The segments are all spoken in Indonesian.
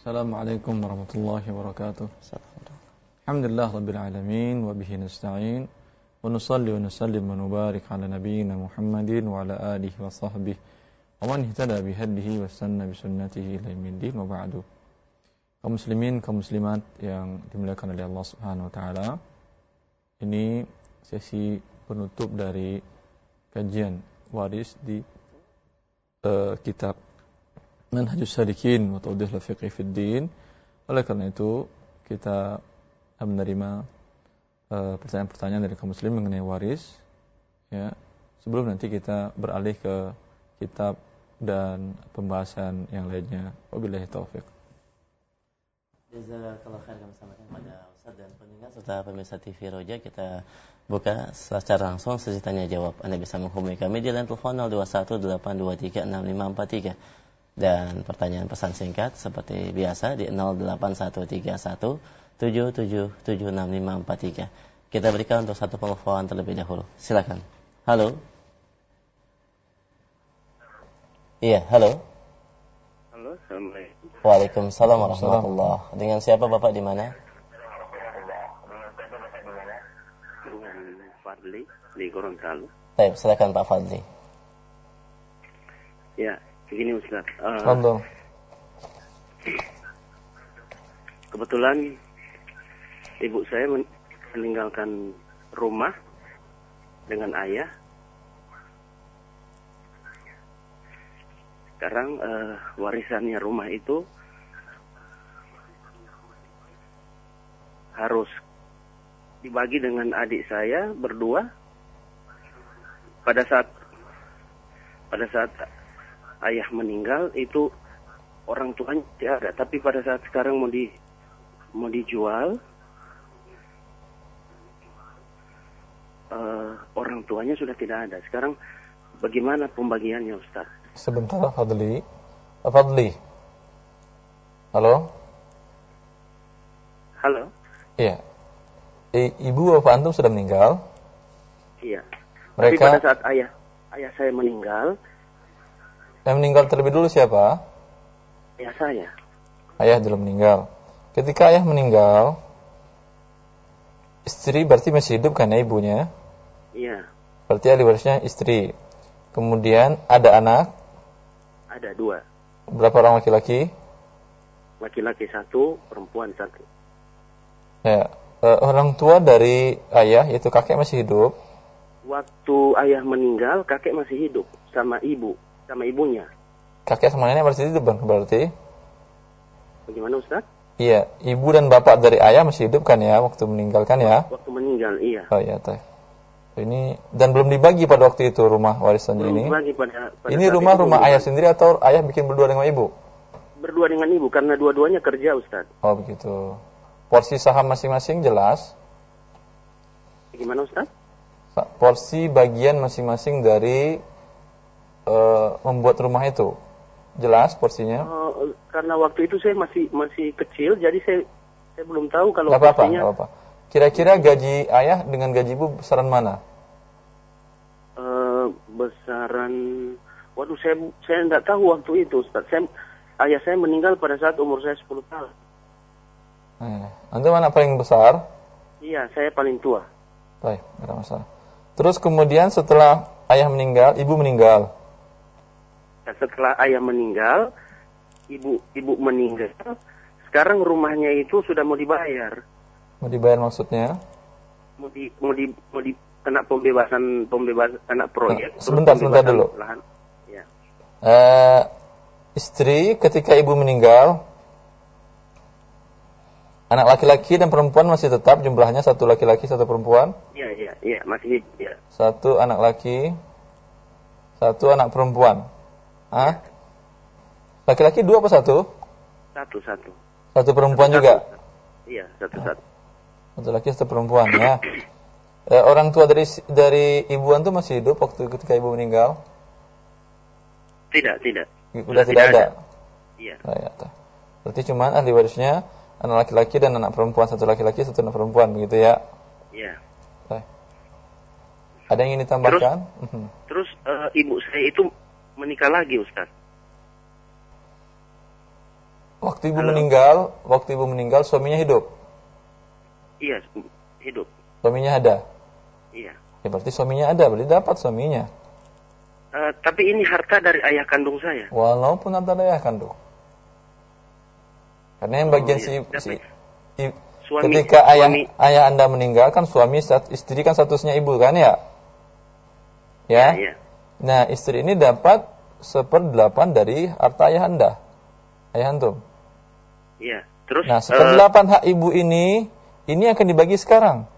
Assalamualaikum warahmatullahi wabarakatuh. Alhamdulillah rabbil alamin wa bihi nasta'in nusalli wa nusallim wa nubarik ala nabiyyina Muhammadin ala alihi wa sahbihi wa man ihtada bihadihi wa sanna bi sunnatihi ila yaumil. Kaum muslimin, kaum muslimat yang dimuliakan oleh Allah Subhanahu taala. Ini sesi penutup dari kajian waris di uh, kitab Manhajus Salikin wa Tawdih Fiqh fid Din. Oleh karena itu, kita menerima pertanyaan pertanyaan-pertanyaan dari kaum muslim mengenai waris ya. Sebelum nanti kita beralih ke kitab dan pembahasan yang lainnya. Wabillahi taufik. Jazakallah khair kami sampaikan kepada Ustaz dan pendengar serta pemirsa TV Roja kita buka secara langsung sesi tanya jawab. Anda bisa menghubungi kami di line telepon 0218236543 dan pertanyaan pesan singkat seperti biasa di 081317776543. Kita berikan untuk satu penelpon terlebih dahulu. Silakan. Halo. Iya, halo. Halo, Assalamualaikum. Waalaikumsalam warahmatullah. Dengan siapa Bapak di mana? Dengan Fadli di Gorontalo. Baik, silakan Pak Fadli. Ya, begini Ustaz. Uh, Fadl. kebetulan ibu saya men- meninggalkan rumah dengan ayah. Sekarang eh, warisannya rumah itu harus dibagi dengan adik saya berdua pada saat pada saat ayah meninggal itu orang tuanya tidak ada tapi pada saat sekarang mau di mau dijual eh, orang tuanya sudah tidak ada sekarang bagaimana pembagiannya Ustaz Sebentar Fadli. Fadli. Halo? halo Iya. I- Ibu bapak antum sudah meninggal. iya tapi Mereka pada saat ayah ayah saya meninggal yang meninggal terlebih dulu siapa? ayah saya Ayah dulu meninggal. Ketika ayah meninggal, istri berarti masih hidup kan ya ibunya? iya Berarti ahli warisnya istri. Kemudian ada anak, ada dua berapa orang laki-laki? laki-laki satu perempuan satu Ya, eh, orang tua dari ayah yaitu kakek masih hidup. waktu ayah meninggal kakek masih hidup sama ibu sama ibunya Kakek sama nenek masih hidup berarti? bagaimana Ustaz Iya, ibu dan bapak dari ayah masih hidup kan ya waktu meninggalkan ya? waktu meninggal iya Oh iya, teh. Ini dan belum dibagi pada waktu itu rumah warisannya belum ini. dibagi pada, pada Ini rumah rumah ayah sendiri atau ayah bikin berdua dengan ibu? berdua dengan ibu karena dua-duanya kerja Ustaz Oh begitu. Porsi saham masing-masing jelas. gimana Ustaz Porsi bagian masing-masing dari eh, membuat rumah itu jelas porsinya. Eh, karena waktu itu saya masih masih kecil jadi saya saya belum tahu kalau Gak porsinya, gak apa-apa. Kira-kira gaji ayah dengan gaji ibu besaran mana? eh, besaran waduh saya saya tidak tahu waktu itu Ustaz saya ayah saya meninggal pada saat umur saya 10 tahun Eh, antum anak paling besar. iya saya paling tua Baik, tidak masalah. Terus kemudian setelah ayah meninggal, ibu meninggal. Dan setelah ayah meninggal ibu ibu meninggal sekarang rumahnya itu sudah mau dibayar Mau dibayar maksudnya? mau di mau di mau di kena pembebasan pembebasan anak proyek Nah, sebentar, sebentar dulu. lahan. ya Eh, istri ketika ibu meninggal, anak laki-laki dan perempuan masih tetap jumlahnya satu laki-laki satu perempuan, iya iya iya masih ya satu anak laki, satu anak perempuan. Hah? Laki-laki dua apa satu? satu satu Satu perempuan juga. iya satu satu Satu laki satu perempuan ya. Eh, orang tua dari dari ibuan tuh masih hidup waktu ketika ibu meninggal? tidak tidak Udah tidak ada. iya Oh, ya. Berarti cuman ahli warisnya anak laki-laki dan anak perempuan satu laki-laki satu anak perempuan begitu ya. iya Baik. Ada yang ingin ditambahkan? Mhm. terus eh, ibu saya itu menikah lagi Ustaz Wak- waktu ibu Halo. meninggal, waktu ibu meninggal suaminya hidup. Iya, hidup. Suaminya ada. Iya. Ya berarti suaminya ada, berarti dapat suaminya. Eh, tapi ini harta dari ayah kandung saya. Walaupun harta ayah kandung. Karena yang bagian Oh, si, iya. si i- Suami, ketika ayah suami, ayah anda meninggal kan suami istri kan statusnya ibu kan ya? Ya. Iya. Nah istri ini dapat seperdelapan dari harta ayah anda, ayah antum. Iya. Terus Nah eh, seperdelapan hak ibu ini ini akan dibagi sekarang.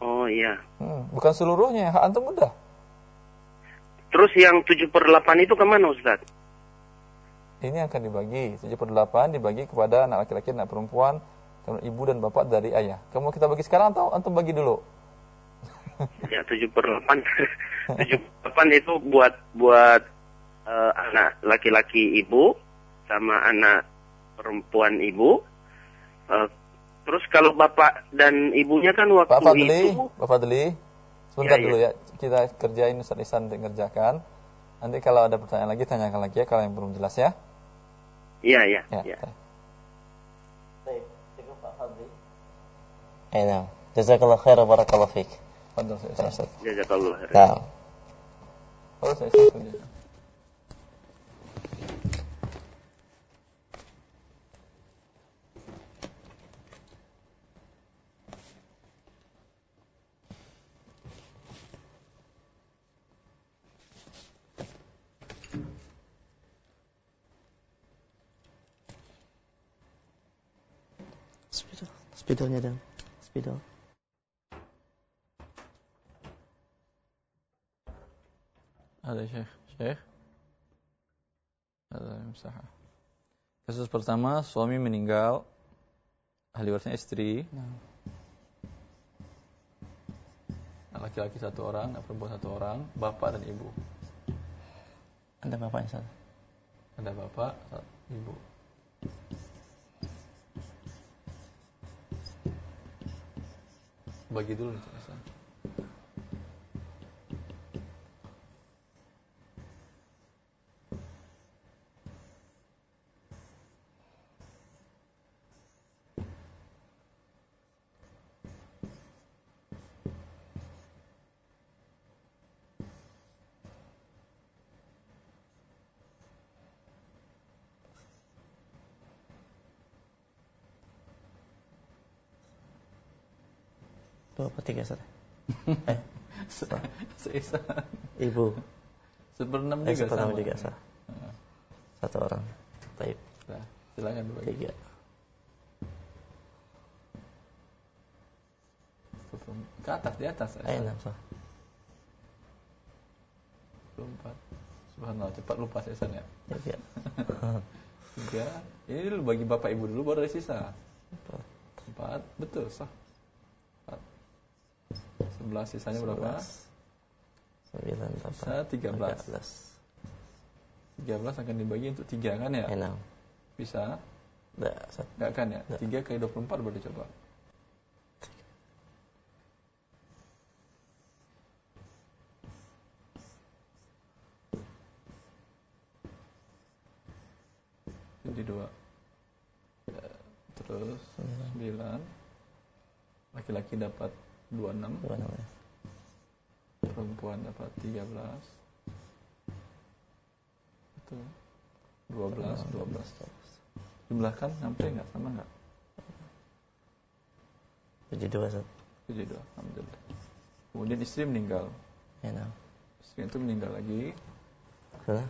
oh iya. Hmm, bukan seluruhnya hak antum udah. Terus yang 7 per 8 itu ke mana Ustaz? Ini akan dibagi 7 per 8 dibagi kepada anak laki-laki dan anak perempuan kemudian ibu dan bapak dari ayah. Kamu kita bagi sekarang atau antum bagi dulu? Ya 7 per 8. 7 per 8 itu buat buat eh, anak laki-laki ibu sama anak perempuan ibu. Eh, terus kalau bapak dan ibunya kan waktu Pak Fadli, itu Pak Fadli, sebentar Ya, ya. dulu ya. Kita kerjain Ustaz Ihsan untuk ngerjakan. Nanti kalau ada pertanyaan lagi tanyakan lagi ya kalau yang belum jelas ya. Iya, iya, Ya. iya. Baik, cukup Pak Fadli. Eh, nah. Jazakallah khair wa barakallahu fiik. Jazakallah khairan. Nah, Oh, saya Ihsan kerjakan. spidol, spidolnya dong. Spidol. Ada Syekh. Syekh. Ada Musaha. Kasus pertama, suami meninggal, ahli warisnya istri. Laki-laki satu orang, anak perempuan satu orang, bapak dan ibu. Anda bapaknya sana. Ada bapak, satu ibu. Bagi dulu nih, Ustaz Ihsan. Dua per tiga sana. eh, Seisa. ibu. Seperenam Eh, juga sepertama sama. juga sah. Satu orang. Baik, Nah, silakan dibagi. tiga. Ke atas, di atas. Eh, enam sah. 24. Subhanallah, cepat lupa saya ya. Tiga. Tiga. Ini dulu bagi bapak ibu dulu baru ada sisa. Empat. Betul, sah. Empat. Sebelas sisanya berapa? Sembilan, delapan. Sisa tiga belas. Tiga belas akan dibagi untuk tiga kan ya? Enam. Bisa? Satu. Enggak kan ya? Nggak. Tiga kali 24 boleh coba. Jadi dua. Eh, Terus sembilan. Laki-laki dapat 26 Dua enam ya. Perempuan dapat 13 itu 12 12 jumlah kan sampai nggak? Sama nggak? Tujuh dua satu. 72 alhamdulillah. Kemudian istri meninggal. Enam. istri itu meninggal lagi. Sana.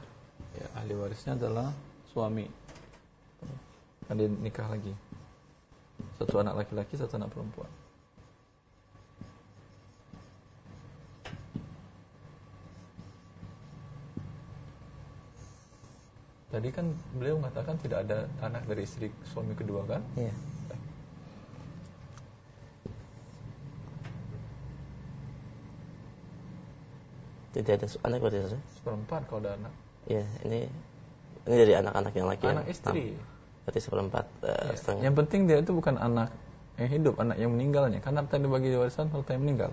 ya ahli warisnya adalah suami. Kan dia nikah lagi. Satu anak laki-laki satu anak perempuan Tadi kan beliau mengatakan tidak ada anak dari istri suami kedua kan? Iya. Tidak ada anak berarti Ustaz? Seperempat kalau ada anak. Iya, ini ini dari anak-anak yang laki Anak yang istri. enam. Berarti seperempat eh, Ya, setengah. Yang penting dia itu bukan anak yang hidup, anak yang meninggalnya. Karena harta yang dibagi di warisan harta yang meninggal.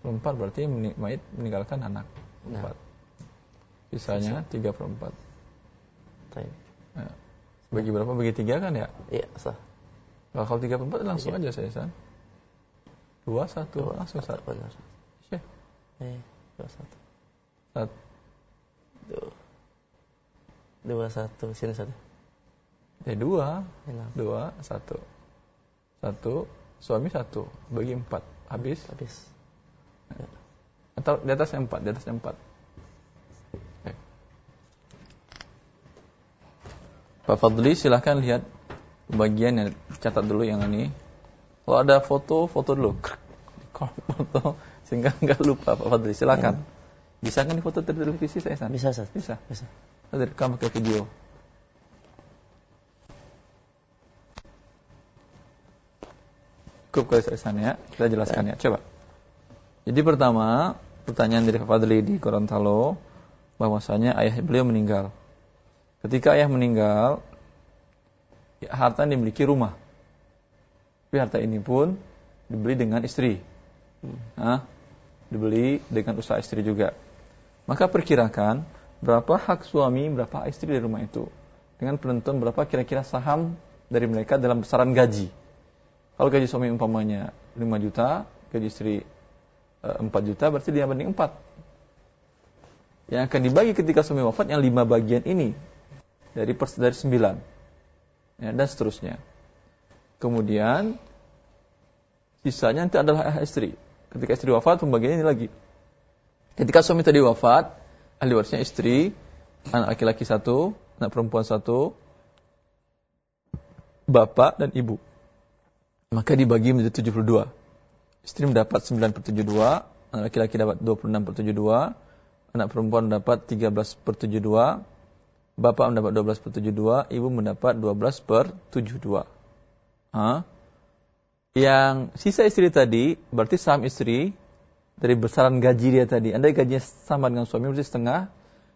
Seperempat berarti meni- mayit meninggalkan anak. Empat. Sisanya tiga per Baik. Ya. Bagi berapa? Bagi tiga kan ya? Iya, sah. Nah, kalau tiga per empat langsung Iya. aja saya san. Dua satu Dua, langsung satu, benar. Syekh. Eh, dua satu. Satu. Dua. Dua satu. Sini satu. Ya dua, Enak. dua, satu, satu. Suami satu, bagi empat, habis. Habis. Atau di atasnya empat, di atasnya empat. Pak Fadli silahkan lihat bagian yang catat dulu yang ini. Kalau ada foto, foto dulu. Kalau foto sehingga nggak lupa Pak Fadli silahkan. Bisa kan foto dari televisi saya San? Bisa, Ustaz. Bisa. Bisa. Ada rekam pakai video. Cukup kali saya San, ya. Kita jelaskan ya. Coba. Jadi pertama, pertanyaan dari Pak Fadli di Gorontalo bahwasanya ayah beliau meninggal. Ketika ayah meninggal, ya, harta yang dimiliki rumah. Tapi harta ini pun dibeli dengan istri. Hah? Dibeli dengan usaha istri juga. Maka perkirakan berapa hak suami, berapa istri dari rumah itu. Dengan penentuan berapa kira-kira saham dari mereka dalam besaran gaji. Kalau gaji suami umpamanya 5 juta, gaji istri eh, 4 juta, berarti dia banding 4. Yang akan dibagi ketika suami wafat yang 5 bagian ini dari pers dari 9. Ya, dan seterusnya. Kemudian sisanya nanti adalah hak istri. Ketika istri wafat, pembagiannya ini lagi. Ketika suami tadi wafat, ahli warisnya istri, anak laki-laki satu, anak perempuan satu, bapak dan ibu. Maka dibagi menjadi 72. Istri mendapat 9 per 72, anak laki-laki dapat 26 per 72, anak perempuan mendapat 13 per 72, bapak mendapat 12 per 72, ibu mendapat 12 per 72. Hah? Yang sisa istri tadi, berarti saham istri dari besaran gaji dia tadi. Andai gajinya sama dengan suami, berarti setengah,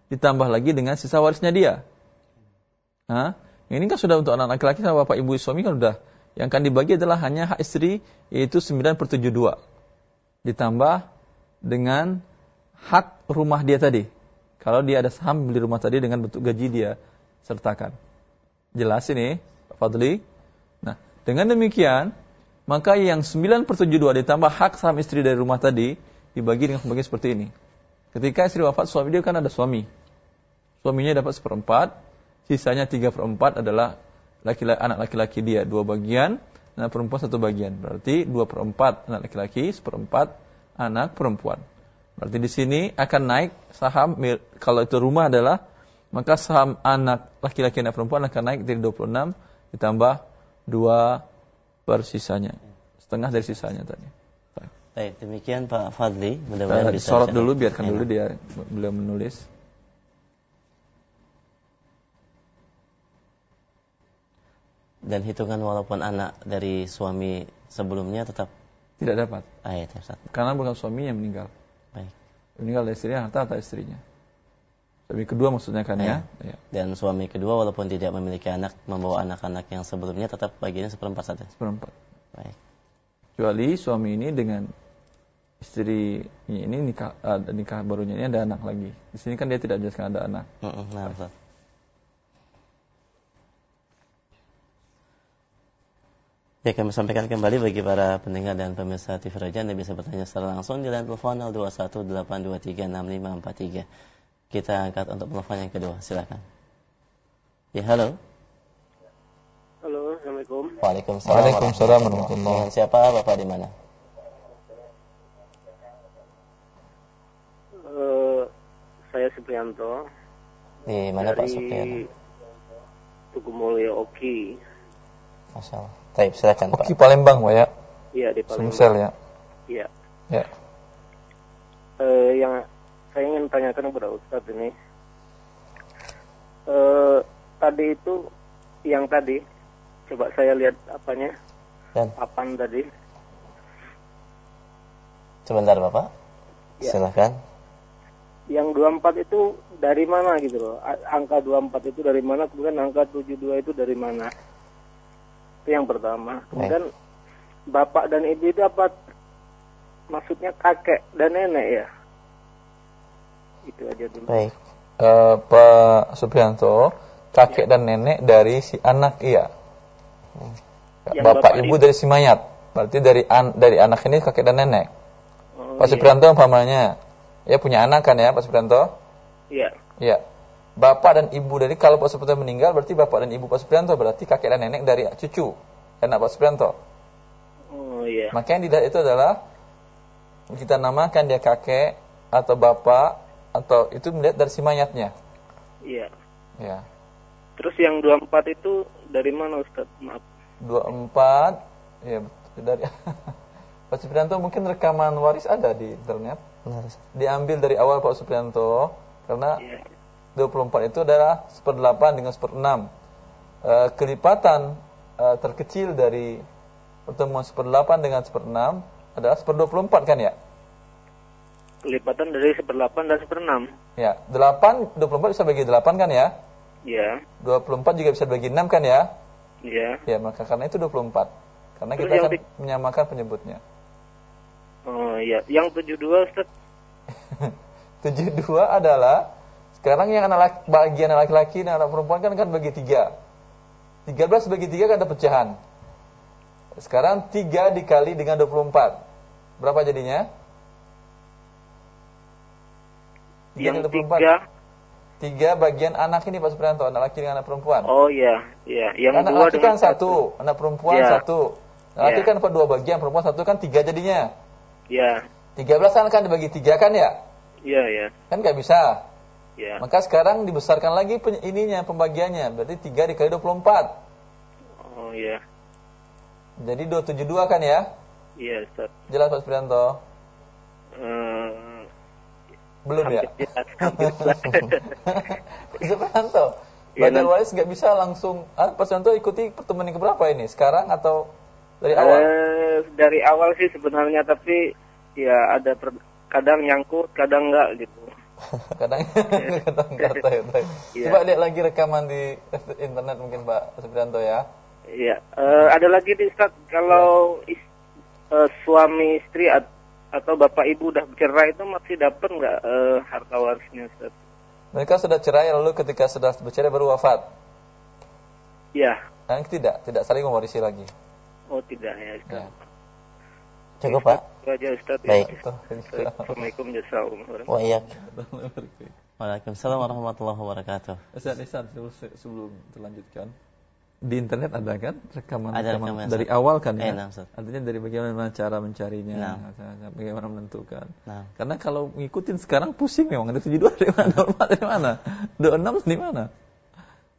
ditambah lagi dengan sisa warisnya dia. Hah? Ini kan sudah untuk anak laki-laki sama bapak ibu suami kan udah. Yang akan dibagi adalah hanya hak istri, yaitu 9 per 72. Ditambah dengan hak rumah dia tadi. Kalau dia ada saham beli rumah tadi dengan bentuk gaji dia sertakan. Jelas ini, Pak Fadli? Nah, dengan demikian, maka yang 9 per 72 ditambah hak saham istri dari rumah tadi, dibagi dengan pembagian seperti ini. Ketika istri wafat, suami dia kan ada suami. Suaminya dapat seperempat, sisanya 3 per 4 adalah laki-laki, anak laki-laki dia, dua bagian, anak perempuan satu bagian. Berarti 2 per 4 anak laki-laki, seperempat anak perempuan. Berarti di sini akan naik saham, kalau itu rumah adalah, maka saham anak laki-laki anak perempuan akan naik dari 26 ditambah 2 per sisanya. Setengah dari sisanya tadi. Baik, demikian Pak Fadli. Mudah-mudahan bisa sorot dulu, biarkan Enak. dulu dia beliau menulis. Dan hitungan walaupun anak dari suami sebelumnya tetap Tidak dapat. ayat ya Ustaz. Karena bukan suaminya yang meninggal. Baik. Meninggal dari istrinya, harta harta istrinya. Suami kedua maksudnya kan ya. ya. Dan suami kedua walaupun tidak memiliki anak, membawa anak-anak yang sebelumnya tetap bagiannya seperempat saja. Seperempat. Baik. Kecuali suami ini dengan istri ini nikah ada nikah barunya ini ada anak lagi. Di sini kan dia tidak jelaskan ada anak. Nah, Ustaz. Ya kami sampaikan kembali bagi para pendengar dan pemirsa TV Raja Anda bisa bertanya secara langsung di line telepon 0218236543. Kita angkat untuk telepon yang kedua, silakan. Ya halo. Halo, Assalamualaikum. Waalaikumsalam. Waalaikumsalam warahmatullahi Dengan siapa Bapak di mana? Eh, saya Supriyanto Di mana Pak Supriyan? Tugu Mulyo Oki. Masya Allah. Baik, silakan Pak. Oke Palembang Pak ya. Iya di Palembang. Sumsel ya. Iya. Ya. Eh, yang saya ingin tanyakan kepada Ustadz ini. Eh, tadi itu yang tadi coba saya lihat apanya Dan papan tadi sebentar Bapak. Ya. Silakan. yang 24 itu dari mana gitu loh angka 24 itu dari mana kemudian angka 72 itu dari mana itu yang pertama kemudian bapak dan ibu itu apa maksudnya kakek dan nenek ya itu aja dulu Baik. Eh, Pak Suprianto, kakek dan nenek dari si anak iya. Yang bapak, bapak ibu ibu. dari si mayat. Berarti dari an, dari anak ini kakek dan nenek. Oh, Pak iya. Suprianto umpamanya, ya punya anak kan ya Pak Suprianto? Iya. Iya. Bapak dan ibu dari kalau Pak Suprianto meninggal berarti bapak dan ibu Pak Suprianto berarti kakek dan nenek dari cucu anak Pak Suprianto. Oh iya. Maka yang dilihat itu adalah kita namakan dia kakek atau bapak atau itu melihat dari si mayatnya. Iya. Ya. Terus yang 24 itu dari mana Ustaz? Maaf. 24 ya dari Pak Suprianto mungkin rekaman waris ada di internet. Benar. Diambil dari awal Pak Suprianto karena Iya. 24 itu adalah seperdelapan dengan seperenam. Eh, kelipatan eh, terkecil dari pertemuan seperdelapan dengan seperenam adalah seperdua puluh empat kan ya? Kelipatan dari seperdelapan dan seperenam. Ya, 8, 24 bisa bagi 8 kan ya? Iya. 24 juga bisa bagi 6 kan ya? Iya. Ya, maka karena itu 24. Karena Terus kita akan di- menyamakan penyebutnya. Oh iya. Yang 72 Ustaz? 72 adalah sekarang yang anak laki, bagian anak laki-laki dan anak perempuan kan kan bagi 3. 13 bagi 3 kan ada pecahan. Sekarang 3 dikali dengan 24. Berapa jadinya? 3 Yang kali 24. tiga. 3 bagian anak ini Pak Suprianto, anak laki dengan anak perempuan. Oh iya. Iya. Yang anak laki kan satu, anak perempuan Iya. satu. Anak laki Iya. kan dua bagian, perempuan satu kan tiga jadinya. Iya. 13 kan kan dibagi tiga kan ya? Iya iya. Kan nggak bisa. Iya. Maka sekarang dibesarkan lagi pen- ininya pembagiannya. Berarti 3 dikali 24. Oh iya. Jadi 272 kan ya? Iya Ustaz. Jelas Pak Suprianto? Eh, Belum ya? jelas, hampir jelas. Pak Suprianto, Iya, Belajar nanti- waris nggak bisa langsung. Ah, Pak Suprianto ikuti pertemuan yang keberapa ini? Sekarang atau dari awal? Eh, dari awal sih sebenarnya tapi ya ada per- kadang nyangkut, kadang enggak gitu. kadang kadang nggak tahu, tahu. Iya. Coba lihat lagi rekaman di internet mungkin Pak Suprianto ya. Iya, Eh, ada lagi nih Ustaz, kalau is- eh, suami istri at- atau bapak ibu udah bercerai itu masih dapat nggak eh, harta warisnya Ustaz? Mereka sudah cerai lalu ketika sudah bercerai baru wafat. Iya. Kan tidak, tidak saling mewarisi lagi. Oh tidak ya Ustaz. Ya. Cukup, Pak? Itu aja Ustaz. Baik. Ya. Assalamualaikum jazakumullah. Wa. Waalaikumsalam warahmatullahi wabarakatuh. Ustaz, Ustaz, sebelum, sebelum terlanjutkan di internet ada kan rekaman, Ada rekaman rekaman, dari awal kan ya? Eh, nah. Artinya dari bagaimana cara mencarinya, Nah. bagaimana menentukan. Nah. Karena kalau ngikutin sekarang pusing memang ada 72 dari mana, 24 dari mana, 26 dari mana.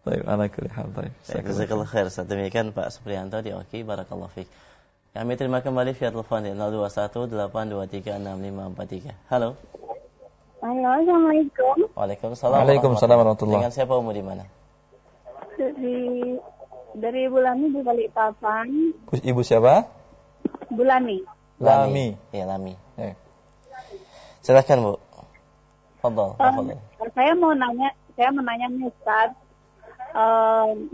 Baik, anak kelihatan. Baik. Baik, Jazakallah khair. Demikian Pak Supriyanto di Oki. Barakallahu fiik. Kami terima kembali via telepon di 0218236543. Halo. Halo, Assalamualaikum. Waalaikumsalam. Waalaikumsalam warahmatullahi. Dengan siapa umum di mana? Dari dari Bulani di Balikpapan. Ibu siapa? Bulani. Lami. Iya, Lami. Eh. Silakan, Bu. Fadal, Um, fadal. saya mau nanya, saya mau nanya nih Ustaz, um,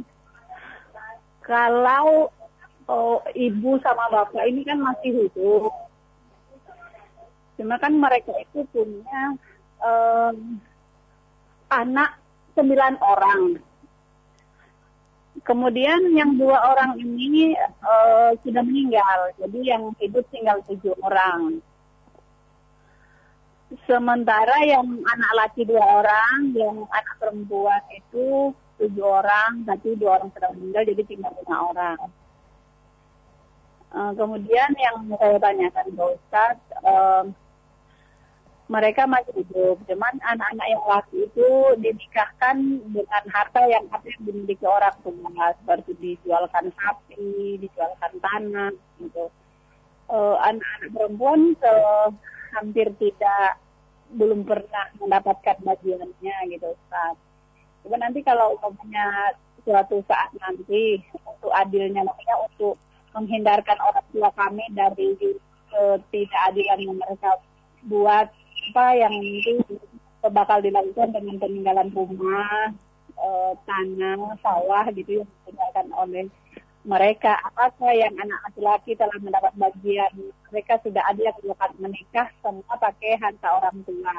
kalau oh, ibu sama bapak ini kan masih hidup, cuma kan mereka itu punya um, anak sembilan orang. Kemudian yang dua orang ini eh, sudah meninggal, jadi yang hidup tinggal tujuh orang. Sementara yang anak laki dua orang, yang anak perempuan itu tujuh orang, tapi dua orang sudah meninggal, jadi tinggal lima orang. Eh, kemudian yang saya tanyakan ke Ustadz, eh, mereka masih hidup, cuman anak-anak yang laki itu dinikahkan dengan harta yang artinya dimiliki orang tua, seperti dijualkan sapi, dijualkan tanah, gitu. Eh, anak-anak perempuan se- hampir tidak belum pernah mendapatkan bagiannya gitu Ustaz. Cuma nanti kalau umpamanya suatu saat nanti untuk adilnya makanya untuk menghindarkan orang tua kami dari ketidakadilan yang mereka buat apa yang nanti bakal dilakukan dengan peninggalan rumah, eh, tanah, sawah gitu yang ditinggalkan oleh mereka. Apakah yang anak laki-laki telah mendapat bagian mereka sudah ada yang menikah semua pakai harta orang tua.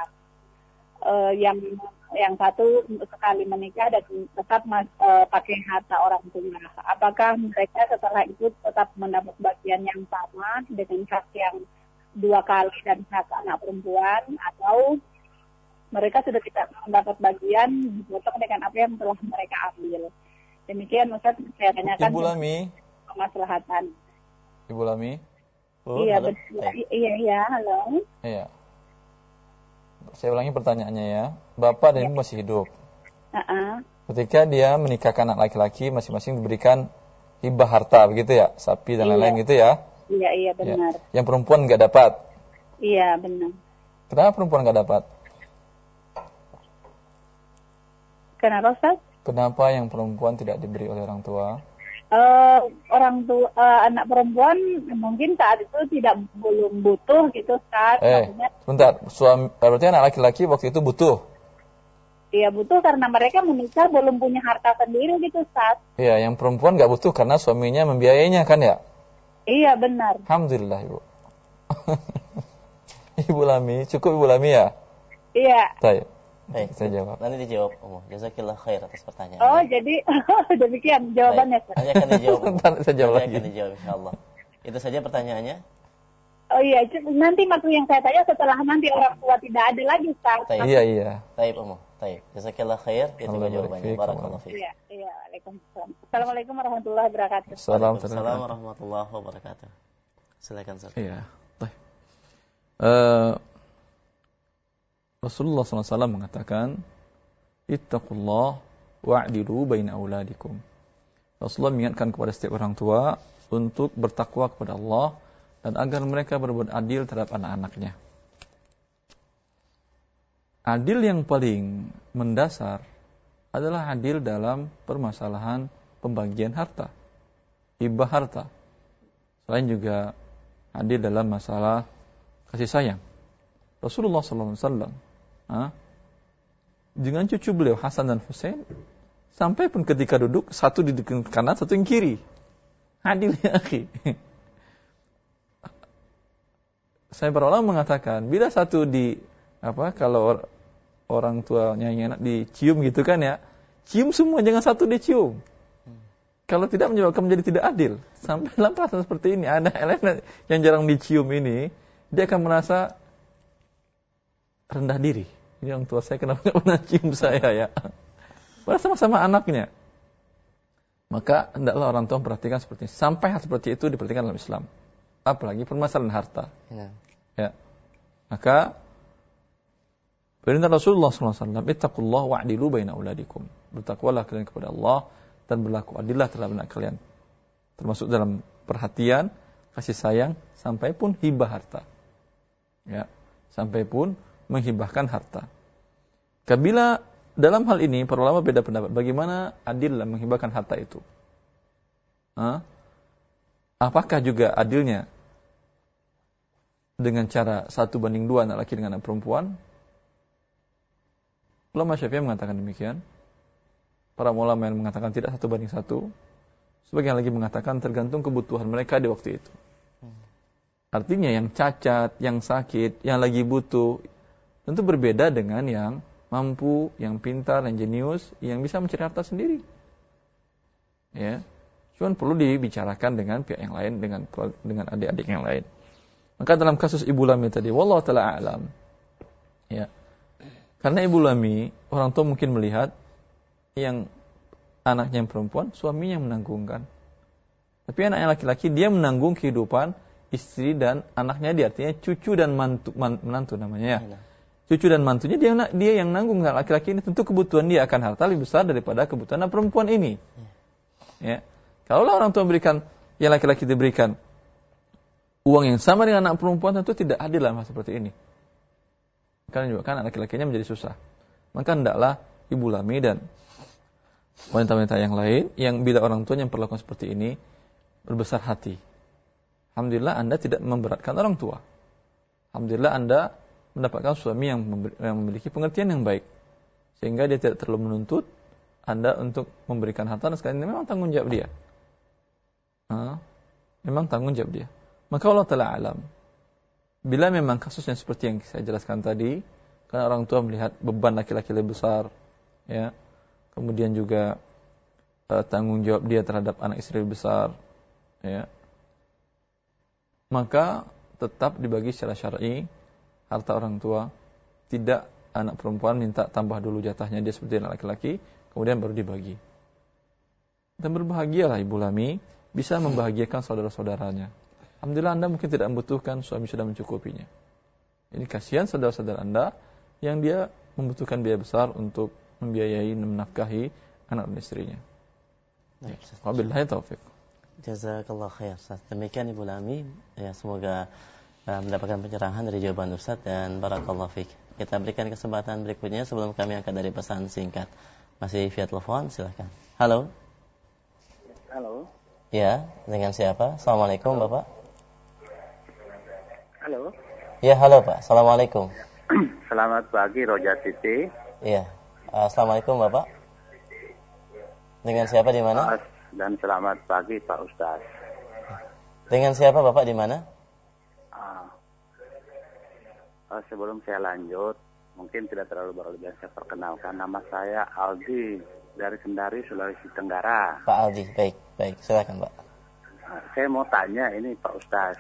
Uh, yang yang satu sekali menikah dan tetap mas, uh, pakai harta orang tua. Apakah mereka setelah itu tetap mendapat bagian yang sama dengan hak yang dua kali dan hak anak perempuan atau mereka sudah tidak mendapat bagian dipotong dengan apa yang telah mereka ambil. Demikian Ustaz saya tanyakan. Ibu Lami. Kemaslahatan. Ibu Lami. Bu, iya, betul. Iya, iya, halo. Iya. Saya ulangi pertanyaannya ya. Bapak dan ibu masih hidup. Uh-uh. Ketika dia menikahkan anak laki-laki, masing-masing diberikan hibah harta, begitu ya? Sapi dan Iya. lain-lain gitu ya? Iya, iya Ya. benar. Yang perempuan nggak dapat. Iya, benar. Kenapa perempuan nggak dapat? Kenapa Ustaz? Kenapa yang perempuan tidak diberi oleh orang tua? Eh, orang tua eh, anak perempuan mungkin saat itu tidak belum butuh gitu Ustaz. Eh, Maksudnya sebentar. Suami, berarti anak laki-laki waktu itu butuh. iya butuh karena mereka menikah belum punya harta sendiri gitu Ustaz. Iya, yang perempuan nggak butuh karena suaminya membiayainya kan ya? Iya benar. Alhamdulillah ibu. ibu Lami, cukup ibu Lami ya? Iya. Baik. Baik. Saya jawab. Nanti dijawab Umu. Jazakillah khair atas pertanyaan. Oh jadi demikian jawabannya. Nanti akan dijawab. Umu. Ntar saya jawab Nanti lagi. akan dijawab insyaallah. Itu saja pertanyaannya. Oh iya, nanti waktu yang saya tanya setelah nanti orang tua tidak ada lagi Ustaz. Baik. Iya, iya. Taib Umu. Taib. Jazakillah khair. Itu jawabannya. barik fiik. Barakallahu fiik. Iya, iya, Waalaikumsalam. Assalamualaikum warahmatullahi wabarakatuh. Salam Assalamualaikum warahmatullahi wabarakatuh. Silakan Ustaz. Iya. Baik. Eh, Rasulullah SAW mengatakan, Ittaqullah wa'dilu baina auladikum. Rasulullah mengingatkan kepada setiap orang tua untuk bertakwa kepada Allah dan agar mereka berbuat adil terhadap anak-anaknya. Adil yang paling mendasar adalah adil dalam permasalahan pembagian harta, hibah harta. Selain juga adil dalam masalah kasih sayang. Rasulullah SAW dengan cucu beliau Hasan dan Hussein sampai pun ketika duduk satu di kanan satu yang kiri. Adil ya akhi. Saya ulama mengatakan bila satu di apa kalau or- orang tuanya enak dicium gitu kan ya cium semua jangan satu dicium. Kalau tidak menyebabkan menjadi tidak adil. Sampai dalam perasaan seperti ini ada elemen yang jarang dicium ini dia akan merasa rendah diri ini orang tua saya kenapa nggak pernah cium saya ya? Padahal sama-sama anaknya. Maka hendaklah orang tua memperhatikan seperti ini. sampai hal seperti itu diperhatikan dalam Islam. Apalagi permasalahan harta. Ya. ya. Maka perintah Rasulullah SAW ittaqullah wa'dilu baina auladikum. Bertakwalah kalian kepada Allah dan berlaku adillah terhadap anak kalian. Termasuk dalam perhatian kasih sayang sampai pun hibah harta. Ya. Sampai pun menghibahkan harta. Kabila dalam hal ini para ulama beda pendapat. Bagaimana adil dalam menghibahkan harta itu? Hah? apakah juga adilnya dengan cara satu banding dua anak laki dengan anak perempuan? Ulama syafi'i mengatakan demikian. Para ulama yang mengatakan tidak satu banding satu. Sebagian lagi mengatakan tergantung kebutuhan mereka di waktu itu. Artinya yang cacat yang sakit yang lagi butuh tentu berbeda dengan yang mampu yang pintar yang jenius yang bisa mencari harta sendiri ya cuman perlu dibicarakan dengan pihak yang lain dengan dengan adik-adik yang lain maka dalam kasus Ibu Lami tadi, wallahu taala alam. Ya. Karena Ibu Lami, orang tua mungkin melihat yang anaknya yang perempuan, suaminya yang menanggungkan. Tapi anaknya laki-laki dia menanggung kehidupan istri dan anaknya dia artinya cucu dan mantu, man, menantu namanya ya. Cucu dan mantunya dia dia yang nanggung laki-laki ini tentu kebutuhan dia akan harta lebih besar daripada kebutuhan anak perempuan ini. Ya. Kalau orang tua memberikan yang laki-laki diberikan uang yang sama dengan anak perempuan tentu tidak adil hal seperti ini. Karena juga kan anak laki-lakinya menjadi susah. Maka hendaklah ibu lami dan wanita-wanita yang lain yang bila orang tuanya memperlakukan seperti ini berbesar hati. Alhamdulillah Anda tidak memberatkan orang tua. Alhamdulillah Anda mendapatkan suami yang, yang memiliki pengertian yang baik. Sehingga dia tidak terlalu menuntut Anda untuk memberikan harta dan sekalian memang tanggung jawab dia. Ah, memang tanggung jawab dia. Maka Allah Ta'ala alam. Bila memang kasusnya seperti yang saya jelaskan tadi, Karena orang tua melihat beban laki-laki lebih besar, ya. Kemudian juga uh, tanggung jawab dia terhadap anak istri lebih besar, ya. Maka tetap dibagi secara syar'i harta orang tua. Tidak anak perempuan minta tambah dulu jatahnya dia seperti anak laki-laki, kemudian baru dibagi. Dan berbahagialah Ibu Lami bisa membahagiakan saudara-saudaranya. Alhamdulillah Anda mungkin tidak membutuhkan suami sudah mencukupinya. Ini kasihan saudara-saudara Anda yang dia membutuhkan biaya besar untuk membiayai dan menafkahi anak dan istrinya. Wabillahi taufik. Jazakallah khair. Demikian Ibu Lami, ya semoga mendapatkan pencerahan dari jawaban Ustaz dan barakallahu fik. Kita berikan kesempatan berikutnya sebelum kami angkat dari pesan singkat. Masih via telepon, silahkan. Halo. Halo. Ya, dengan siapa? Assalamualaikum halo. Bapak. Halo. Ya, halo Pak. Assalamualaikum. Selamat pagi Roja Siti. Iya. Assalamualaikum Bapak. Dengan siapa di mana? Dan selamat pagi Pak Ustaz. Dengan siapa Bapak di mana? Uh, uh, sebelum saya lanjut, mungkin tidak terlalu berlebihan saya perkenalkan. Nama saya Aldi dari Kendari, Sulawesi Tenggara. Pak Aldi, baik, baik. Silakan Pak. Uh, saya mau tanya ini Pak Ustaz.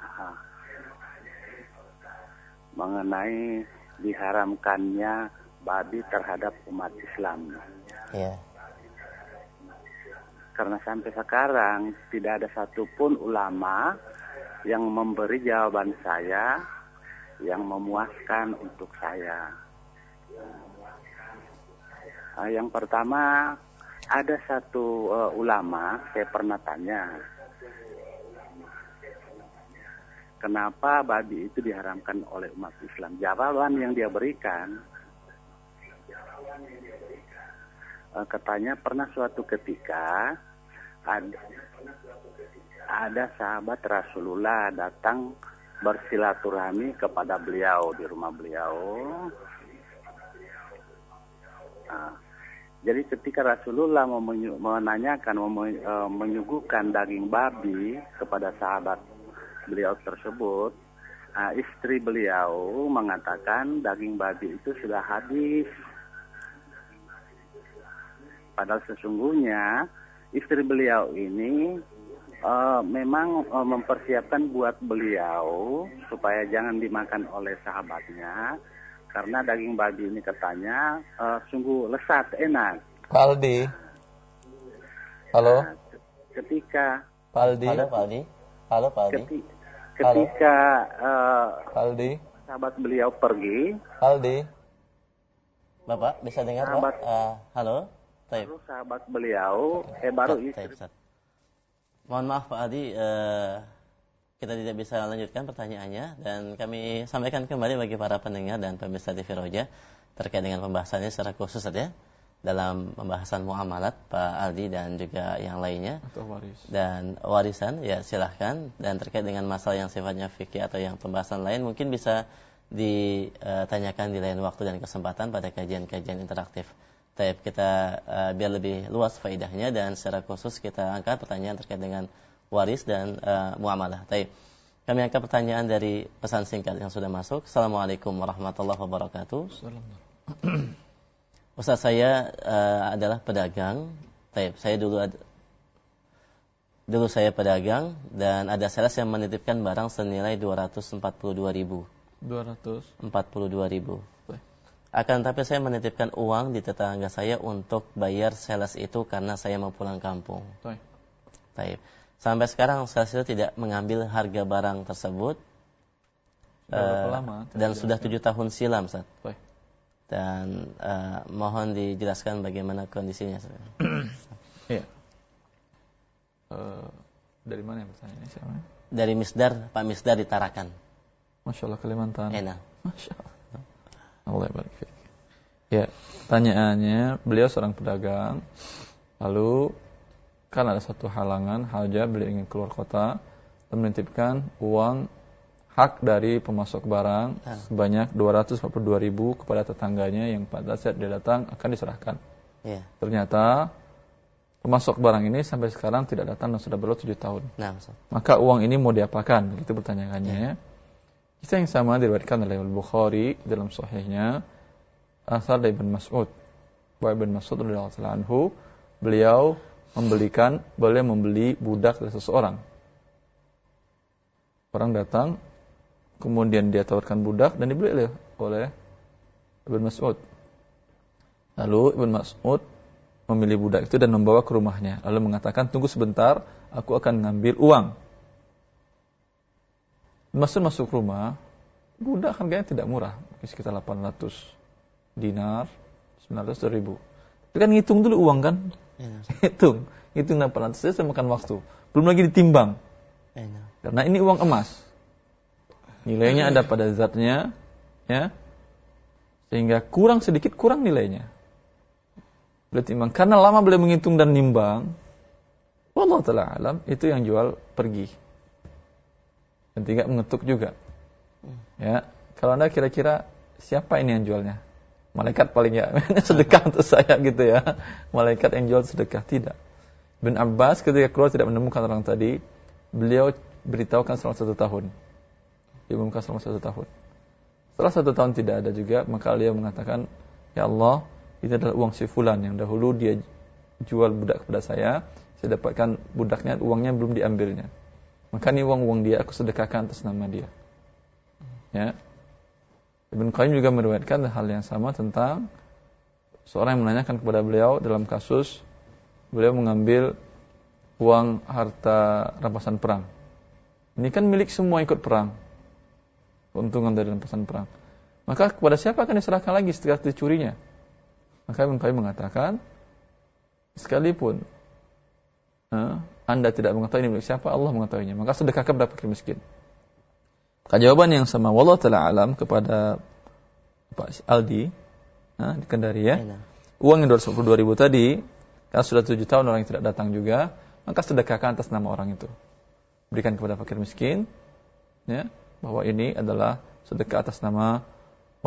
Uh, mengenai diharamkannya babi terhadap umat Islam. Yeah. Karena sampai sekarang tidak ada satupun ulama yang memberi jawaban saya yang memuaskan untuk saya. Nah, yang pertama ada satu uh, ulama saya pernah tanya kenapa babi itu diharamkan oleh umat Islam? Jawaban yang dia berikan, uh, katanya pernah suatu ketika ada, ada sahabat Rasulullah datang bersilaturahmi kepada beliau di rumah beliau. Nah, jadi ketika Rasulullah menanyakan, eh, menyuguhkan daging babi kepada sahabat beliau tersebut, uh, istri beliau mengatakan daging babi itu sudah habis. Padahal sesungguhnya istri beliau ini uh, memang uh, mempersiapkan buat beliau supaya jangan dimakan oleh sahabatnya karena daging babi ini katanya uh, sungguh lesat enak. Paldi. Halo. Nah, ketika Paldi. Halo Paldi. Halo Pak Aldi. ketika uh, Aldi. sahabat beliau pergi. Aldi. Bapak bisa dengar sahabat, Pak? Uh, halo. Baru sahabat beliau, eh baru istri. Mohon maaf Pak Aldi, uh, kita tidak bisa lanjutkan pertanyaannya dan kami sampaikan kembali bagi para pendengar dan pemirsa TV Roja terkait dengan pembahasannya secara khusus saja dalam pembahasan muamalat Pak Aldi dan juga yang lainnya atau waris. dan warisan ya silahkan dan terkait dengan masalah yang sifatnya fikih atau yang pembahasan lain mungkin bisa ditanyakan di lain waktu dan kesempatan pada kajian-kajian interaktif. Taib kita uh, biar lebih luas faidahnya dan secara khusus kita angkat pertanyaan terkait dengan waris dan uh, muamalah. Taib. Kami angkat pertanyaan dari pesan singkat yang sudah masuk. Assalamualaikum warahmatullahi wabarakatuh. Assalamualaikum. Ustaz saya uh, adalah pedagang. Taib, saya dulu ad, dulu saya pedagang dan ada sales yang menitipkan barang senilai 242 ribu. 242 ribu. Akan tapi saya menitipkan uang di tetangga saya untuk bayar sales itu karena saya mau pulang kampung. Taib. Sampai sekarang sales itu tidak mengambil harga barang tersebut. uh, lama? Dan sudah tujuh tahun silam, Ustaz. Baik dan uh, mohon dijelaskan bagaimana kondisinya. Iya. uh, dari mana yang pertanyaannya siapa? Dari Misdar, Pak Misdar di Tarakan. Masya Allah Kalimantan. Enak. Masya Allah. Allah barik Ya, pertanyaannya beliau seorang pedagang, lalu kan ada satu halangan, haja beliau ingin keluar kota, dan menitipkan uang hak dari pemasok barang ah. sebanyak 242 ribu kepada tetangganya yang pada saat dia datang akan diserahkan. Yeah. Ternyata pemasok barang ini sampai sekarang tidak datang dan sudah berlalu tujuh tahun. Nah, Maka uang ini mau diapakan? Begitu pertanyaannya yeah. ya. Kisah yang sama diriwayatkan oleh Al-Bukhari dalam sahihnya asal dari Ibn Mas'ud. Bahwa Ibn Mas'ud radhiyallahu anhu beliau membelikan boleh membeli budak dari seseorang. Orang datang kemudian dia tawarkan budak dan dibeli oleh, oleh Ibn Mas'ud. Lalu Ibn Mas'ud memilih budak itu dan membawa ke rumahnya. Lalu mengatakan, tunggu sebentar, aku akan ngambil uang. Masuk masuk rumah, budak harganya tidak murah, sekitar 800 dinar, 900 ribu. Tapi kan ngitung dulu uang kan? Ya. hitung, hitung 800 saya makan waktu. Belum lagi ditimbang. Ya. Karena ini uang emas. Nilainya ada pada zatnya, ya. Sehingga kurang sedikit kurang nilainya. Beliau timbang. Karena lama beliau menghitung dan nimbang, Allah Ta'ala alam, itu yang jual pergi dan tidak mengetuk juga. Ya, kalau anda kira-kira siapa ini yang jualnya? Malaikat paling ya sedekah untuk saya gitu ya. Malaikat yang jual sedekah tidak. Bin Abbas ketika keluar tidak menemukan orang tadi, beliau beritahukan selama satu tahun. Diumumkan selama satu tahun. Setelah satu tahun tidak ada juga, maka beliau mengatakan, Ya Allah, ini adalah uang si Fulan yang dahulu dia jual budak kepada saya. Saya dapatkan budaknya, uangnya belum diambilnya. Maka ini uang-uang dia aku sedekahkan atas nama dia. Ya. Ibn Qayyim juga meriwayatkan hal yang sama tentang seorang yang menanyakan kepada beliau dalam kasus beliau mengambil uang harta rampasan perang. Ini kan milik semua ikut perang. Keuntungan dari rampasan perang. Maka kepada siapa akan diserahkan lagi setelah dicurinya? Maka Ibn Qayyim mengatakan, sekalipun anda tidak mengetahui ini milik siapa, Allah mengetahuinya. Maka sedekahkan kepada fakir miskin. Maka jawaban yang sama, Wallah telah alam kepada Pak Aldi, nah, di Kendari ya. Iya. Uang yang 222 ribu tadi, karena sudah tujuh tahun orang yang tidak datang juga, maka sedekahkan atas nama orang itu. Berikan kepada fakir miskin, ya, bahwa ini adalah sedekah atas nama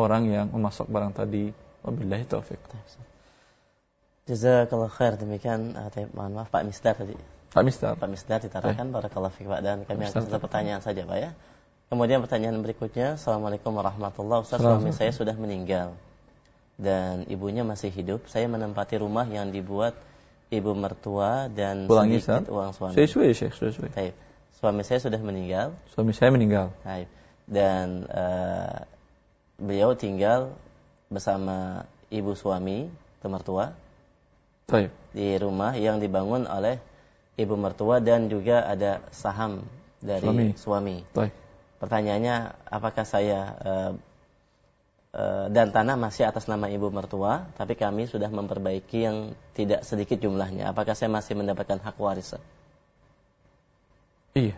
orang yang memasok barang tadi. Wabillahi taufik. Jazakallah khair demikian mohon maaf Pak Mister tadi. Pak Mister. Pak Mister ditarakan eh. barakallahu fiik Pak dan kami akan satu pertanyaan saja Pak ya. Kemudian pertanyaan berikutnya, Assalamualaikum warahmatullahi wabarakatuh. Suami saya sudah meninggal dan ibunya masih hidup. Saya menempati rumah yang dibuat ibu mertua dan Ulangi, sedikit uang suami. Sesuai, Syekh, sesuai. Baik. Suami saya sudah meninggal. Suami saya meninggal. Baik. Dan uh, beliau tinggal bersama ibu suami, mertua. Di rumah yang dibangun oleh ibu mertua dan juga ada saham dari suami. suami. Baik. Pertanyaannya, apakah saya uh, uh, dan tanah masih atas nama ibu mertua, tapi kami sudah memperbaiki yang tidak sedikit jumlahnya. Apakah saya masih mendapatkan hak warisan? Iya.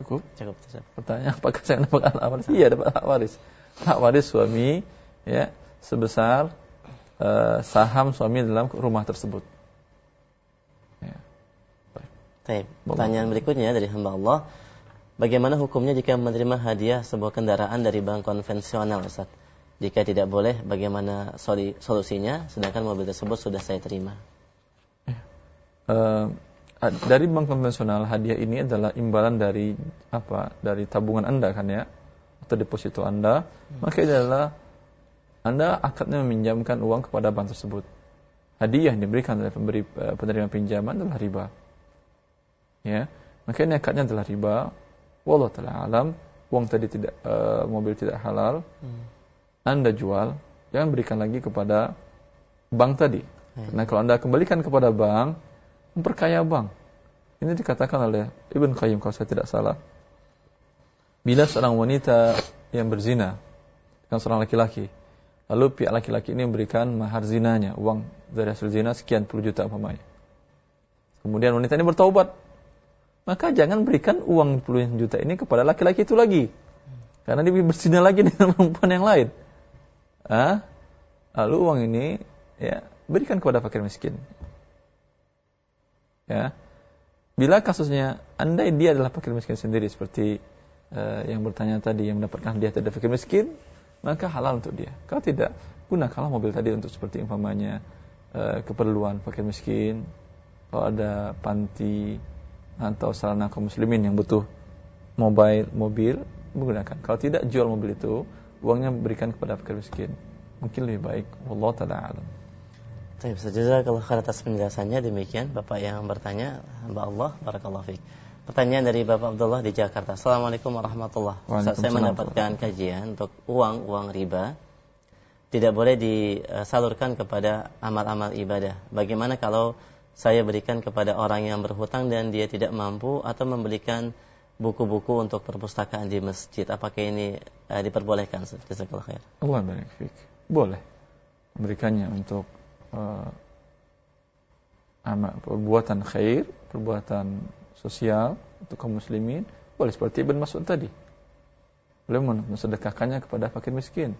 Cukup. Cukup. Pertanyaan, apakah saya mendapatkan hak waris? Iya, dapat hak waris. Hak waris suami, ya, sebesar uh, saham suami dalam rumah tersebut. Baik. Pertanyaan berikutnya dari hamba Allah. Bagaimana hukumnya jika menerima hadiah sebuah kendaraan dari bank konvensional, Ustaz? Jika tidak boleh, bagaimana solusinya? Sedangkan mobil tersebut sudah saya terima. Uh, dari bank konvensional hadiah ini adalah imbalan dari apa? Dari tabungan anda kan ya, atau deposito anda. Hmm. Maka adalah anda akadnya meminjamkan uang kepada bank tersebut. Hadiah yang diberikan oleh pemberi eh, penerima pinjaman adalah riba ya. Maka ini akadnya adalah riba. Wallah taala alam. Uang tadi tidak uh, mobil tidak halal. Hmm. anda jual jangan berikan lagi kepada bank tadi. Hmm. karena kalau anda kembalikan kepada bank memperkaya bank. Ini dikatakan oleh Ibn Qayyim kalau saya tidak salah. Bila seorang wanita yang berzina dengan seorang laki-laki lalu pihak laki-laki ini memberikan mahar zinanya uang dari hasil zina sekian puluh juta umpamanya. Kemudian wanita ini bertaubat maka jangan berikan uang puluh juta ini kepada laki-laki itu lagi. Karena dia berzina lagi dengan perempuan yang lain. Ah, lalu uang ini ya berikan kepada fakir miskin. Ya. Bila kasusnya andai dia adalah fakir miskin sendiri seperti uh, yang bertanya tadi yang mendapatkan dia tidak fakir miskin, maka halal untuk dia. Kalau tidak, gunakanlah mobil tadi untuk seperti umpamanya uh, keperluan fakir miskin. Kalau ada panti atau sarana kaum muslimin yang butuh mobile mobil menggunakan. Kalau tidak jual mobil itu, uangnya berikan kepada fakir miskin. Mungkin lebih baik. Allah taala alam. Baik, kalau atas penjelasannya demikian Bapak yang bertanya, hamba Allah, barakallahu fiik. Pertanyaan dari Bapak Abdullah di Jakarta. Assalamualaikum warahmatullahi wabarakatuh. Saya mendapatkan kajian untuk uang uang riba tidak boleh disalurkan kepada amal-amal ibadah. Bagaimana kalau saya berikan kepada orang yang berhutang dan dia tidak mampu atau membelikan buku-buku untuk perpustakaan di masjid. Apakah ini uh, diperbolehkan? Jazakallah khair. Allah Boleh. Memberikannya untuk uh, amal perbuatan khair, perbuatan sosial untuk kaum muslimin, boleh seperti Ibn Mas'ud tadi. Beliau mensedekahkannya kepada fakir miskin.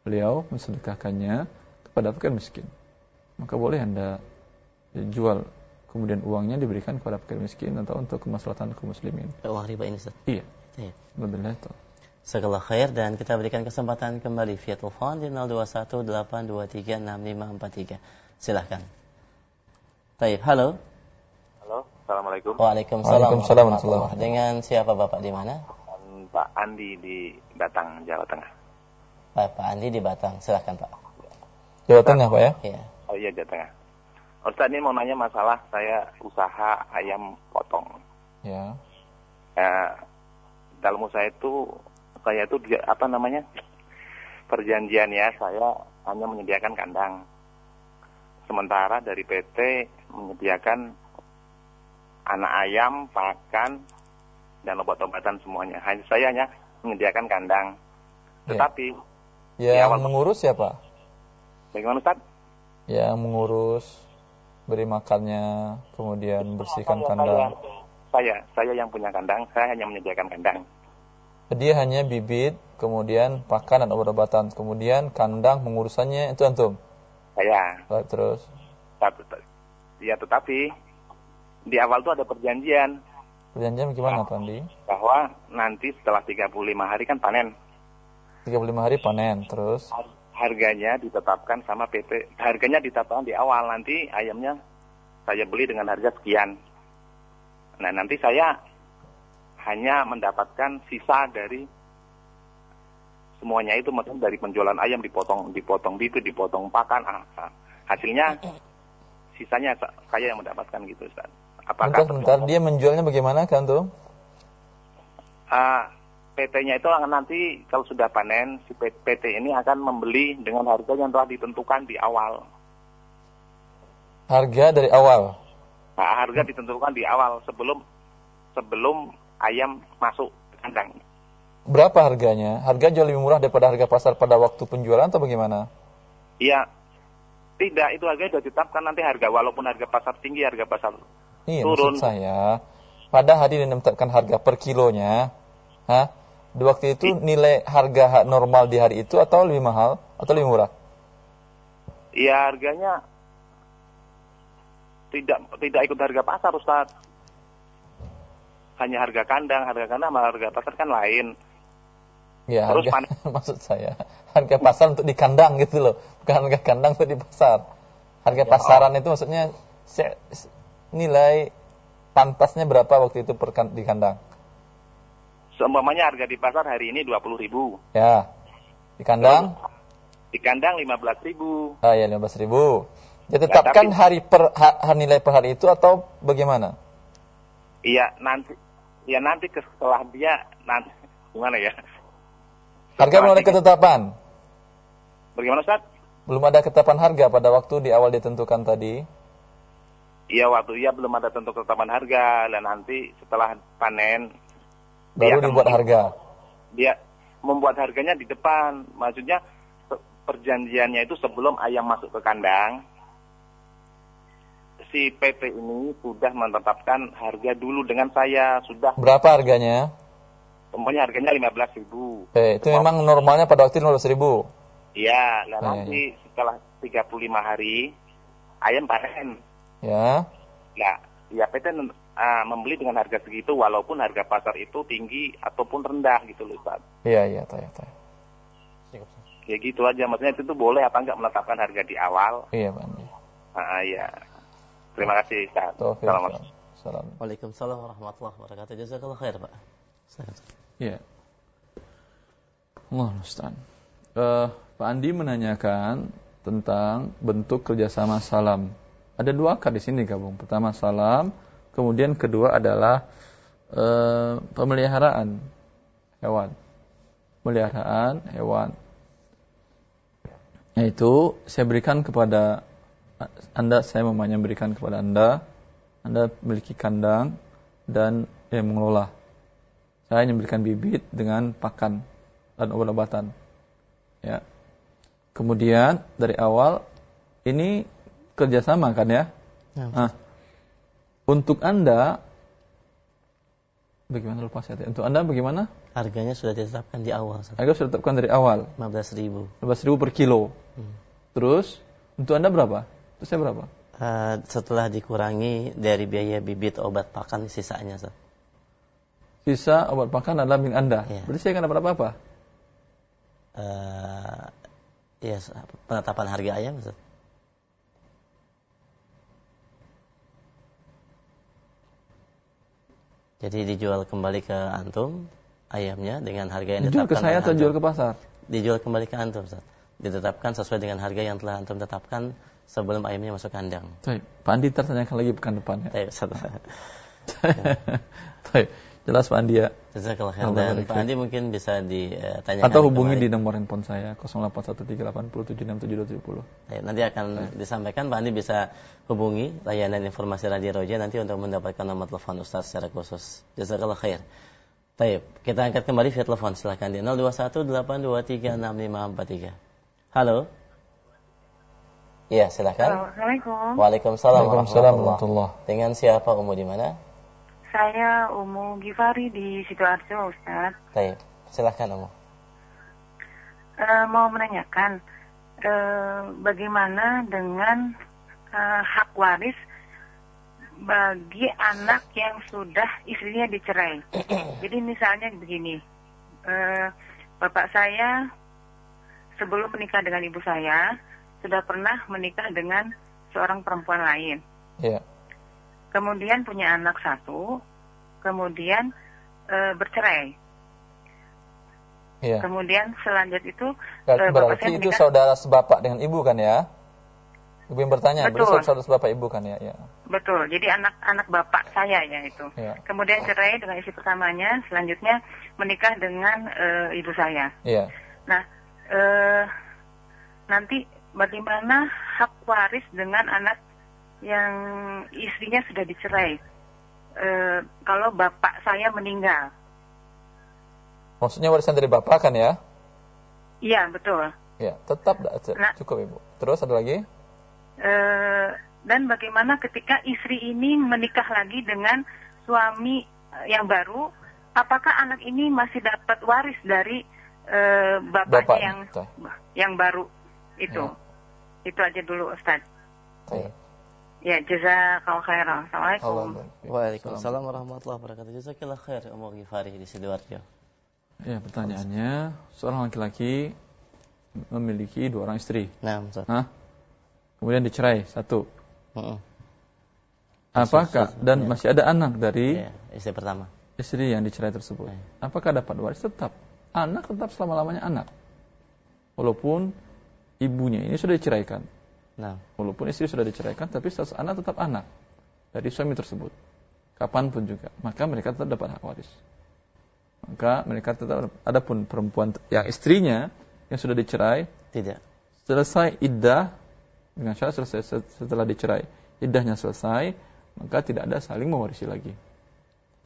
Beliau mensedekahkannya kepada fakir miskin. Maka boleh Anda jual kemudian uangnya diberikan kepada fakir miskin atau untuk kemaslahatan kaum muslimin. Uang riba ini Ustaz. Iya. Iya. Alhamdulillah itu. Segala khair dan kita berikan kesempatan kembali via telepon di 0218236543. Silahkan. Taib, halo. Halo, Assalamualaikum. Waalaikumsalam. Waalaikumsalam. Dengan siapa Bapak di mana? Pak Andi di Batang, Jawa Tengah. Pak Andi di Batang, silahkan Pak. Jawa Tengah Pak ya? Iya. Oh iya Jawa Tengah. Ustaz ini mau nanya masalah saya usaha ayam potong. Ya. ya dalam usaha itu saya itu apa namanya perjanjian ya saya hanya menyediakan kandang. Sementara dari PT menyediakan anak ayam, pakan, dan obat-obatan semuanya. Hanya saya hanya menyediakan kandang. Ya. Tetapi ya, yang mengurus siapa? Bagaimana Ustaz? Yang mengurus beri makannya, kemudian bersihkan saya, kandang. Saya, saya yang punya kandang, saya hanya menyediakan kandang. Dia hanya bibit, kemudian pakan dan obat-obatan, kemudian kandang mengurusannya itu antum. Saya. Baik, terus. Ya, tetapi di awal itu ada perjanjian. Perjanjian gimana, Pak Andi? Bahwa nanti setelah 35 hari kan panen. 35 hari panen, terus? Harganya ditetapkan sama PT. Harganya ditetapkan di awal nanti ayamnya saya beli dengan harga sekian. Nah nanti saya hanya mendapatkan sisa dari semuanya itu maksudnya dari penjualan ayam dipotong dipotong bibit dipotong pakan ah, ah. hasilnya sisanya saya yang mendapatkan gitu Ustaz. Apakah bentar, bentar. dia menjualnya bagaimana kan tuh? Uh, PT-nya itu nanti kalau sudah panen, si PT ini akan membeli dengan harga yang telah ditentukan di awal. Harga dari awal? Nah, harga ditentukan di awal sebelum sebelum ayam masuk kandang. Berapa harganya? Harga jauh lebih murah daripada harga pasar pada waktu penjualan atau bagaimana? Iya, tidak itu harga sudah ditetapkan nanti harga walaupun harga pasar tinggi harga pasar iya, turun. Maksud saya pada hari ini menetapkan harga per kilonya, ha? Di waktu itu nilai harga normal di hari itu atau lebih mahal atau lebih murah? Iya harganya tidak tidak ikut harga pasar Ustaz. Hanya harga kandang, harga kandang sama harga pasar kan lain. Ya, Terus harga, maksud saya harga pasar untuk di kandang gitu loh, bukan harga kandang untuk di pasar. Harga ya, pasaran oh. itu maksudnya nilai pantasnya berapa waktu itu per, di kandang? Seumpamanya harga di pasar hari ini 20 ribu. Ya. Di kandang? Di kandang 15 ribu. Ah ya 15 ribu. Ditetapkan ya, hari per ha, nilai per hari itu atau bagaimana? Iya nanti ya nanti setelah dia nanti gimana ya? Harga belum ada ketetapan. Bagaimana Ustaz? Belum ada ketetapan harga pada waktu di awal ditentukan tadi. Iya waktu iya belum ada tentu ketetapan harga dan nanti setelah panen Baru dia dibuat harga. Dia membuat harganya di depan. Maksudnya perjanjiannya itu sebelum ayam masuk ke kandang. Si PT ini sudah menetapkan harga dulu dengan saya. Sudah. Berapa harganya? Semuanya harganya 15 ribu. Eh, itu memang normalnya pada waktu 15 ribu? Iya, nah, nanti ya. setelah 35 hari, ayam panen. Ya. Ya, ya PT uh, membeli dengan harga segitu walaupun harga pasar itu tinggi ataupun rendah gitu loh Ustaz. Iya iya tahu tahu. Ya gitu aja maksudnya itu tuh boleh apa enggak menetapkan harga di awal? Iya Pak. Ah iya. Terima kasih Ustaz. Assalamualaikum. Waalaikumsalam warahmatullahi wabarakatuh. Jazakallah khair Pak. Iya. Allah Ustaz. Uh, Pak Andi menanyakan tentang bentuk kerjasama salam. Ada dua akar di sini gabung. Pertama salam, kemudian kedua adalah uh, pemeliharaan hewan. Pemeliharaan hewan. Yaitu saya berikan kepada Anda, saya memangnya berikan kepada Anda. Anda memiliki kandang dan yang mengelola. Saya hanya memberikan bibit dengan pakan dan obat-obatan. Ya. Kemudian dari awal ini kerjasama kan ya? ya. Nah, untuk anda bagaimana lupa saya? Untuk anda bagaimana? Harganya sudah ditetapkan di awal. Harga sudah ditetapkan dari awal. 15 ribu. 15 ribu per kilo. Hmm. Terus untuk anda berapa? Terus saya berapa? Uh, setelah dikurangi dari biaya bibit obat pakan sisanya. Sir. Sisa obat pakan adalah milik anda. Ya. Berarti saya akan dapat apa-apa? uh, ya penetapan harga ayam Ustaz. Jadi dijual kembali ke antum ayamnya dengan harga yang ditetapkan. Dijual ke saya atau jual ke pasar? Dijual kembali ke antum, Ustaz. Ditetapkan sesuai dengan harga yang telah antum tetapkan sebelum ayamnya masuk kandang. Baik. Pak Andi tertanyakan lagi pekan depan ya. Baik, Ustaz. Baik. Jelas Pak Andi ya. Jazakallah khair. Dan Pak Andi mungkin bisa ditanyakan. Atau hubungi di nomor handphone saya 081380767270. Ya, nanti akan ya. disampaikan Pak Andi bisa hubungi layanan informasi Radio Roja nanti untuk mendapatkan nomor telepon Ustaz secara khusus. Jazakallah khair. Baik, kita angkat kembali via telepon silahkan di 0218236543. Halo. Iya, silakan. Assalamualaikum. Waalaikumsalam, Waalaikumsalam warahmatullahi Dengan siapa Umu di mana? Saya Umu Givari di Sidoarjo, Ustaz. Baik, silahkan Umu. Uh, mau menanyakan, uh, bagaimana dengan uh, hak waris bagi anak yang sudah istrinya dicerai. Jadi misalnya begini, uh, bapak saya sebelum menikah dengan ibu saya sudah pernah menikah dengan seorang perempuan lain. Yeah kemudian punya anak satu, kemudian e, bercerai. Iya. Kemudian selanjut itu e, berarti itu saudara sebapak dengan ibu kan ya? Ibu yang bertanya, Betul. berarti saudara sebapak ibu kan ya? ya. Betul. Jadi anak-anak bapak saya ya itu. Ya. Kemudian cerai dengan istri pertamanya, selanjutnya menikah dengan e, ibu saya. Iya. Nah, e, nanti bagaimana hak waris dengan anak yang istrinya sudah dicerai. E, kalau bapak saya meninggal. Maksudnya warisan dari bapak kan ya? Iya betul. Ya tetap nah, cukup ibu. Terus ada lagi? E, dan bagaimana ketika istri ini menikah lagi dengan suami yang baru, apakah anak ini masih dapat waris dari e, bapaknya Bapak, yang yang baru itu? Ya. Itu aja dulu Ustaz. Baik. Ya, jazakallahu khairan. Assalamualaikum. Waalaikumsalam warahmatullahi wabarakatuh. Jazakallah khair Umar Ghifari di Sidoarjo. Ya, pertanyaannya, seorang laki-laki memiliki dua orang istri. Nah, betul. Hah? Kemudian dicerai satu. Uh -uh. Apakah dan ya. masih ada anak dari ya, istri pertama? Istri yang dicerai tersebut. Ya. Apakah dapat waris tetap? Anak tetap selama-lamanya anak. Walaupun ibunya ini sudah diceraikan. Nah. Walaupun istri sudah diceraikan, tapi status anak tetap anak dari suami tersebut. Kapan pun juga, maka mereka tetap dapat hak waris. Maka mereka tetap, adapun perempuan yang istrinya yang sudah dicerai, tidak selesai iddah dengan syarat selesai setelah dicerai, iddahnya selesai, maka tidak ada saling mewarisi lagi.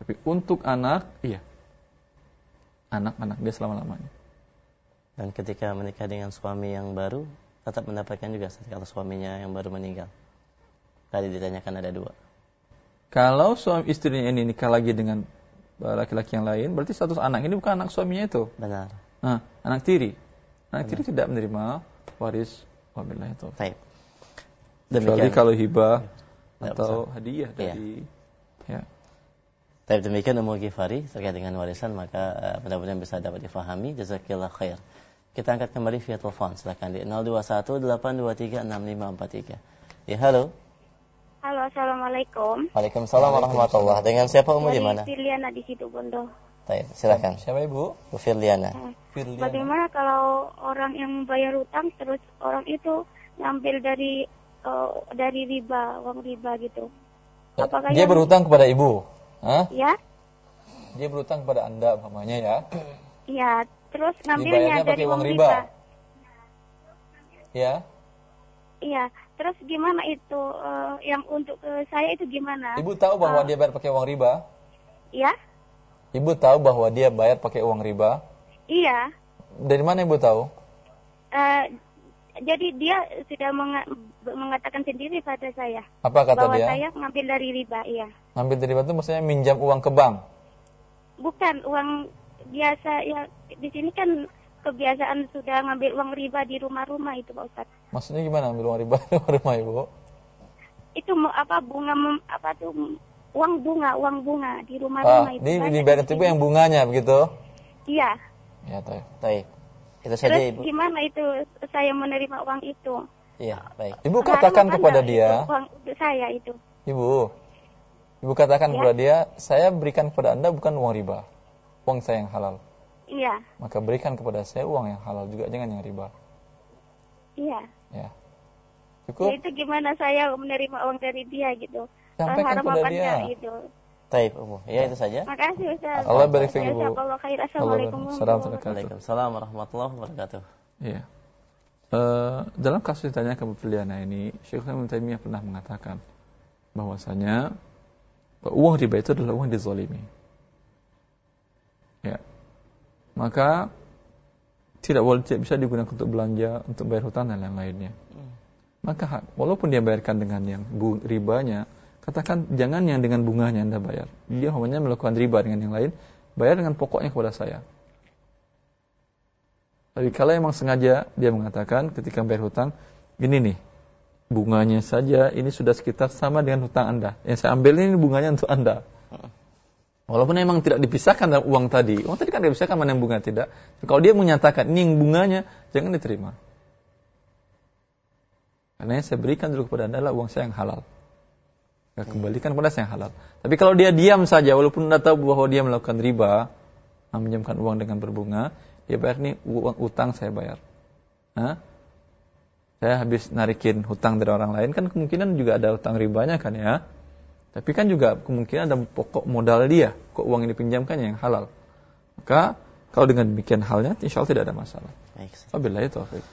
Tapi untuk anak, iya, anak-anak dia selama-lamanya. Dan ketika menikah dengan suami yang baru, tetap mendapatkan juga kalau suaminya yang baru meninggal. Tadi ditanyakan ada dua. Kalau suami istrinya ini nikah lagi dengan laki-laki yang lain, berarti status anak ini bukan anak suaminya itu. Benar. Nah, anak tiri. Anak Benar. tiri tidak menerima waris wabillah itu. Baik. Kecuali kalau hibah ya, atau hadiah iya. dari ya. Tapi demikian Umur Ghifari terkait dengan warisan maka uh, mudah-mudahan bisa dapat difahami. Jazakillah khair. Kita angkat kembali via telepon. Silakan di 0218236543. Ya, halo. Halo, Assalamualaikum. Waalaikumsalam warahmatullahi Dengan siapa Umum di mana? Pilihan di situ Bondo. Baik, silakan. Siapa Ibu? Bu Firliana. Firliana. Bagaimana kalau orang yang bayar hutang terus orang itu ngambil dari eh, dari riba, uang riba gitu? Apakah Dia yang- berhutang kepada Ibu. Hah? Ya, Dia berhutang kepada Anda umpamanya ya. Iya. Terus ngambilnya Dibayarnya dari uang riba. riba. Ya. Iya. Terus gimana itu eh, yang untuk ke saya itu gimana? Ibu tahu bahwa Ah. dia bayar pakai uang riba? Iya, Ibu tahu bahwa dia bayar pakai uang riba? iya. Dari mana Ibu tahu? Eh, jadi dia sudah menga- mengatakan sendiri pada saya Apa kata bahwa dia? saya ngambil dari riba, iya. Ngambil dari bantu maksudnya minjam uang ke bank. Bukan uang biasa ya di sini kan kebiasaan sudah ngambil uang riba di rumah-rumah itu Pak Ustadz. Maksudnya gimana ambil uang riba di rumah Ibu? Itu apa bunga apa tuh uang bunga, uang bunga di Ah, rumah-rumah itu. di di itu sini. yang bunganya begitu? Iya. Ya. Baik. Itu saja Terus Ibu. gimana itu saya menerima uang itu? Iya, baik. Ibu Pengaruh katakan kepada dia, itu uang untuk saya itu. Ibu. Ibu katakan Ya. kepada dia, saya berikan kepada Anda bukan uang riba. Uang saya yang halal. Iya, Maka berikan kepada saya uang yang halal juga, jangan yang riba. iya. Ya. Ya, Cukup? itu gimana saya menerima uang dari dia gitu? Sampaikan Haram kepada apa dia. gitu. Taib, Ibu. Ya, itu saja. Makasih Ustaz. Allah barik fiik, Ya, khair. Assalamualaikum warahmatullahi Salam wabarakatuh. Waalaikumsalam warahmatullahi wabarakatuh. Iya. Eh, dalam kasus ditanya ke Bu Filiana ini, Syekh Ibnu Taimiyah pernah mengatakan bahwasanya bahwa uang riba itu adalah uang yang dizalimi. Ya. Maka tidak boleh tidak bisa digunakan untuk belanja, untuk bayar hutang dan lain-lainnya. Maka hak- walaupun dia bayarkan dengan yang ribanya, katakan jangan yang dengan bunganya Anda bayar. Dia hanya melakukan riba dengan yang lain, bayar dengan pokoknya kepada saya. Tapi kalau emang sengaja dia mengatakan ketika bayar hutang, gini nih, bunganya saja ini sudah sekitar sama dengan hutang Anda. Yang saya ambil ini bunganya untuk Anda. Walaupun emang tidak dipisahkan dalam uang tadi. Uang tadi kan dipisahkan mana yang bunga tidak. Kalau dia menyatakan ini yang bunganya, jangan diterima. Karena yang saya berikan dulu kepada Anda adalah uang saya yang halal. Saya kembalikan kepada saya yang halal. Tapi kalau dia diam saja, walaupun Anda tahu bahwa dia melakukan riba, meminjamkan uang dengan berbunga, dia bayar nih uang utang saya bayar. Hah? Saya habis narikin hutang dari orang lain kan kemungkinan juga ada hutang ribanya kan ya. Tapi kan juga kemungkinan ada pokok modal dia, kok uang yang dipinjamkan yang halal. Maka kalau dengan demikian halnya, insya Allah tidak ada masalah. Baik. Wabillahi taufiq.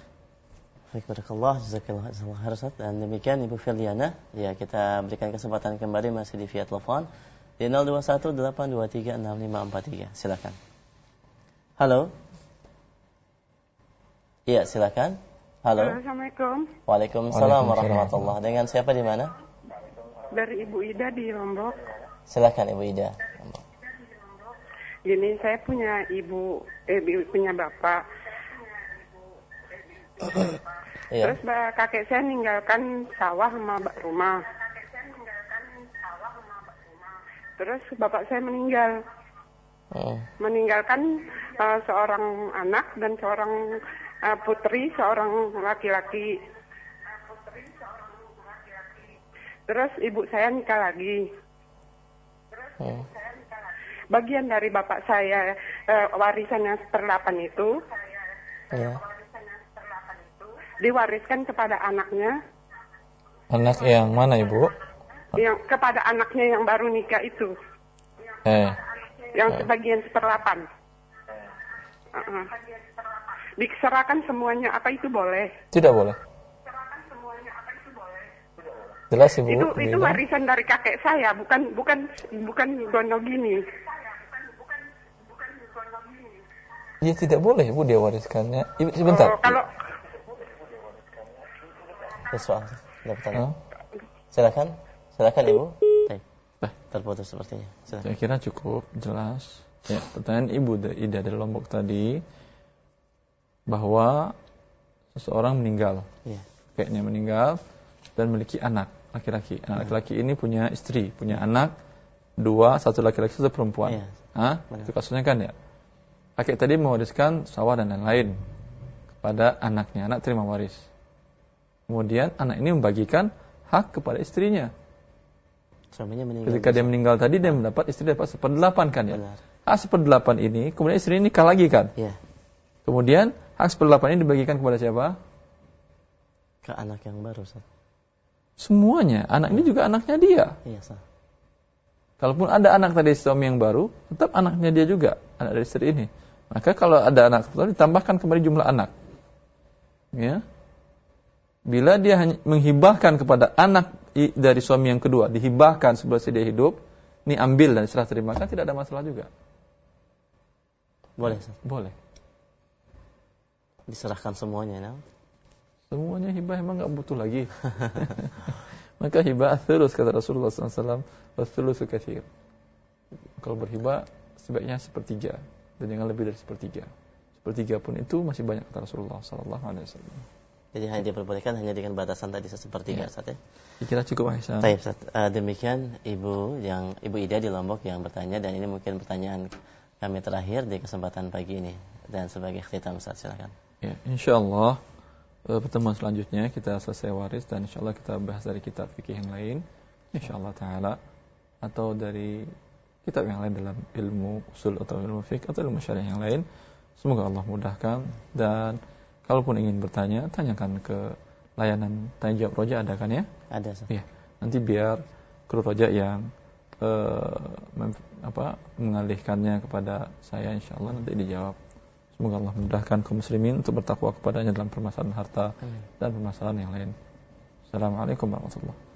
Baik, barakallah, jazakallah Ustaz. Dan demikian Ibu Firliana, ya kita berikan kesempatan kembali masih di via telepon di 0218236543. Silakan. Halo. Iya, silakan. Halo. Assalamualaikum. Waalaikumsalam Waalaikumsalam. warahmatullah. Dengan siapa di mana? Dari Ibu Ida di Lombok. Silakan Ibu Ida. Gini, saya punya ibu, eh punya bapak. Iya. Terus ba- kakek saya meninggalkan sawah sama rumah. Terus bapak saya meninggal. Hmm. Meninggalkan eh, seorang anak dan seorang eh, putri, seorang laki-laki. Terus ibu saya nikah lagi. Hmm. Bagian dari bapak saya eh, warisan yang seperlapan itu Iya. diwariskan kepada anaknya, Anak yang mana ibu? yang kepada anaknya yang baru nikah itu, Eh, yang sebagian seperlapan. Uh-uh. Diserahkan semuanya, apa itu boleh? tidak boleh. Jelas ibu. itu itu Ida? warisan dari kakek saya, bukan bukan bukan dono gini. Ya tidak boleh ibu dia wariskannya. Ibu, sebentar. Oh, kalau soal. Ada pertanyaan. Hah? Silakan. Silakan Ibu. Baik. Terputus sepertinya. Silakan. Saya kira cukup jelas. Ya, pertanyaan Ibu da- Ida dari Lombok tadi bahwa seseorang meninggal, Iya. kakeknya meninggal dan memiliki anak laki-laki. Anak laki-laki ini punya istri, punya anak dua, satu laki-laki, satu perempuan. Iya. Hah? Itu kasusnya kan ya. Kakek tadi mewariskan sawah dan lain-lain kepada anaknya. Anak terima waris. Kemudian anak ini membagikan hak kepada istrinya. Suaminya meninggal. Ketika dia meninggal tadi dia mendapat istri dapat seperdelapan kan ya. Benar. hak seperdelapan ini, kemudian istri ini nikah lagi kan? Iya. Kemudian hak seperdelapan ini dibagikan kepada siapa? Ke anak yang baru, Ustaz. Semuanya. Anak ini juga anaknya dia. Iya. Kalaupun ada anak dari suami yang baru, tetap anaknya dia juga, anak dari istri ini. Maka kalau ada anak ditambahkan kembali jumlah anak. Ya. Bila dia menghibahkan kepada anak dari suami yang kedua, dihibahkan sebelum dia hidup, ini ambil dan serah terimakan tidak ada masalah juga. Boleh. Boleh. Diserahkan semuanya, nah. Semuanya hibah emang nggak butuh lagi. Maka hibah terus kata Rasulullah SAW, wasulusu kathir. Kalau berhibah sebaiknya sepertiga dan jangan lebih dari sepertiga. Sepertiga pun itu masih banyak kata Rasulullah SAW. Jadi hanya diperbolehkan hanya dengan batasan tadi sepertiga, Iya. Ustaz ya. Dikira cukup Aisyah. Baik, Ustaz. Eh, demikian Ibu yang Ibu Ida di Lombok yang bertanya dan ini mungkin pertanyaan kami terakhir di kesempatan pagi ini dan sebagai khitam Ustaz silakan. Ya, insya Allah eh, pertemuan selanjutnya kita selesai waris dan insya Allah kita bahas dari kitab fikih yang lain, insya Allah taala atau dari kitab yang lain dalam ilmu usul atau ilmu fikih atau ilmu syariah yang lain. Semoga Allah mudahkan dan kalaupun ingin bertanya tanyakan ke layanan tanya jawab roja ada kan ya? Ada Ustaz. Iya. Nanti biar kru roja yang eh, mem- apa mengalihkannya kepada saya insya Allah nanti dijawab. Semoga Allah memudahkan kaum muslimin untuk bertakwa kepadanya dalam permasalahan harta dan permasalahan yang lain. Assalamualaikum warahmatullahi wabarakatuh.